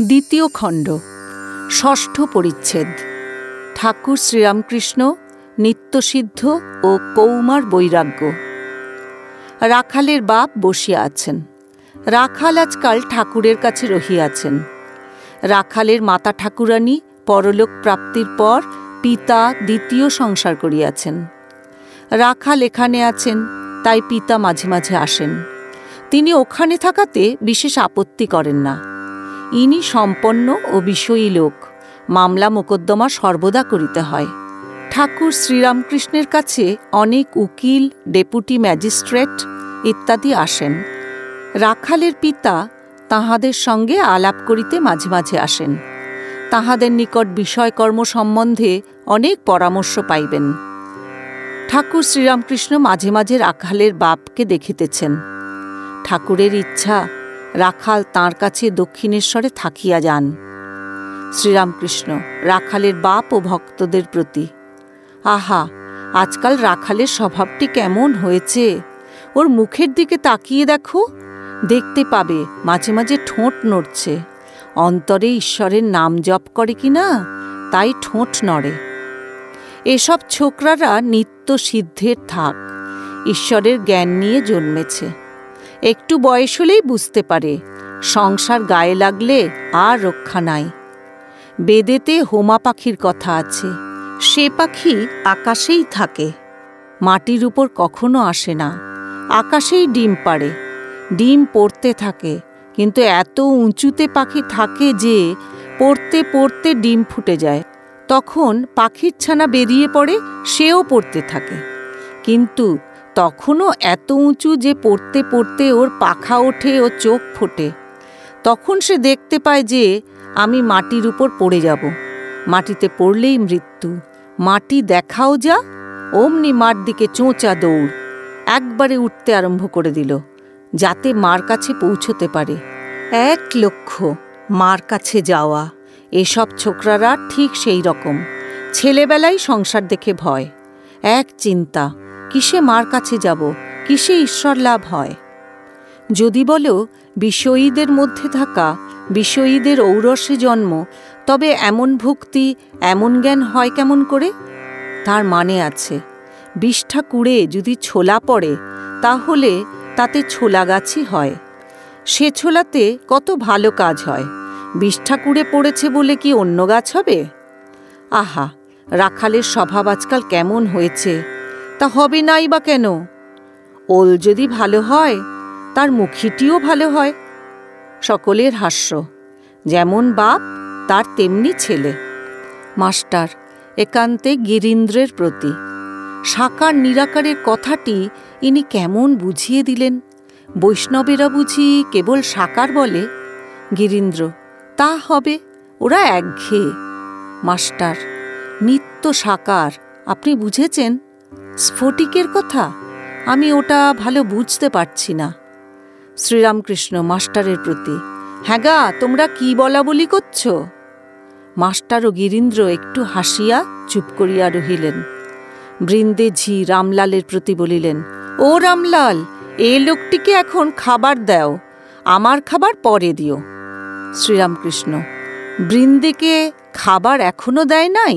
দ্বিতীয় খণ্ড, ষষ্ঠ পরিচ্ছেদ, ঠাকুর শ্রীরামকৃষ্ণ, নিত্যসিদ্ধ ও কৌমার বৈরাগ্য। রাখালের বাপ বসিয়া আছেন। রাখাল আজকাল ঠাকুরের কাছে রহিয়াছেন। রাখালের মাতা ঠাকুরানী পরলোক প্রাপ্তির পর পিতা দ্বিতীয় সংসার করিয়াছেন। রাখাল এখানে আছেন, তাই পিতা মাঝে মাঝে আসেন। তিনি ওখানে থাকাতে বিশেষ আপত্তি করেন না। ইনি সম্পন্ন ও বিষয়ী লোক। মামলা মোকদ্দমা সর্বদা করিতে হয়। ঠাকুর শ্রীরামকৃষ্ণের কাছে অনেক উকিল, ডেপুটি ম্যাজিস্ট্রেট ইত্যাদি আসেন। রাখালের পিতা তাহাদের সঙ্গে আলাপ করিতে মাঝে মাঝে আসেন। তাহাদের নিকট বিষয়কর্ম সম্বন্ধে অনেক পরামর্শ পাইবেন। ঠাকুর শ্রীরামকৃষ্ণ মাঝে মাঝে রাখালের বাপকে দেখিতেছেন। ঠাকুরের ইচ্ছা রাখাল তাঁর কাছে দক্ষিণেশ্বরে থাকিয়া যান। শ্রীরামকৃষ্ণ রাখালের বাপ ও ভক্তদের প্রতি, আহা, আজকাল রাখালের স্বভাবটি কেমন হয়েছে? ওর মুখের দিকে তাকিয়ে দেখো, দেখতে পাবে মাঝে মাঝে ঠোঁট নড়ছে। অন্তরে ঈশ্বরের নাম জপ করে কি না, তাই ঠোঁট নড়ে। এসব ছোকরারা নিত্য সিদ্ধের থাক, ঈশ্বরের জ্ঞান নিয়ে জন্মেছে। একটু বয়স হলেই বুঝতে পারে, সংসার গায়ে লাগলে আর রক্ষা নাই। বেদেতে হোমা পাখির কথা আছে, সে পাখি আকাশেই থাকে। মাটির উপর কখনো আসে না, আকাশেই ডিম পাড়ে। ডিম পড়তে থাকে, কিন্তু এত উঁচুতে পাখি থাকে যে পড়তে পড়তে ডিম ফুটে যায়। তখন পাখির ছানা বেরিয়ে পড়ে, সেও পড়তে থাকে। কিন্তু তখনও এত উঁচু যে পড়তে পড়তে ওর পাখা ওঠে ও চোখ ফোটে। তখন সে দেখতে পায় যে আমি মাটির উপর পড়ে যাব। মাটিতে পড়লেই মৃত্যু। মাটি দেখাও যা, অমনি মার দিকে চোঁচা দৌড়। একবারে উঠতে আরম্ভ করে দিল, যাতে মার কাছে পৌঁছতে পারে। এক লক্ষ্য মার কাছে যাওয়া। এসব ছোকরারা ঠিক সেই রকম। ছেলেবেলায় সংসার দেখে ভয়। এক চিন্তা কিসে মার কাছে যাব? কিসে ঈশ্বর লাভ হয়? যদি বলো, বিষয়ীদের মধ্যে থাকা, বিষয়ীদের ঔরসে জন্ম, তবে এমন ভক্তি, এমন জ্ঞান হয় কেমন করে? তার মানে আছে, বিষ্ঠা কুড়ে যদি ছোলা পড়ে, তাহলে তাতে ছোলা গাছই হয়। সে ছোলাতে কত ভালো কাজ হয়। বিষ্ঠা কুড়ে পড়েছে বলে কি অন্য গাছ হবে? আহা, রাখালের স্বভাব আজকাল কেমন হয়েছে? তা হবে নাই বা কেন? ওল যদি ভালো হয়, তার মুখিটিও ভালো হয়। সকলের হাস্য, যেমন বাপ, তার তেমনি ছেলে। মাস্টার, একান্তে গিরীন্দ্রের প্রতি। সাকার নিরাকারের কথাটি ইনি কেমন বুঝিয়ে দিলেন? বৈষ্ণবেরা বুঝি কেবল সাকার বলে। গিরীন্দ্র, তা হবে, ওরা একঘেয়ে। মাস্টার, নিত্য সাকার আপনি বুঝেছেন? স্ফটিকের কথা? আমি ওটা ভালো বুঝতে পারছি না। শ্রীরামকৃষ্ণ মাস্টারের প্রতি হ্যাঁ তোমরা কি বলা বলি করছ? মাস্টার ও গিরীন্দ্র একটু হাসিয়া চুপ করিয়া রহিলেন। বৃন্দে ঝি রামলালের প্রতি বলিলেন, ও রামলাল, এ লোকটিকে এখন খাবার দাও, আমার খাবার পরে দিও। শ্রীরামকৃষ্ণ, বৃন্দেকে খাবার এখনও দেয় নাই?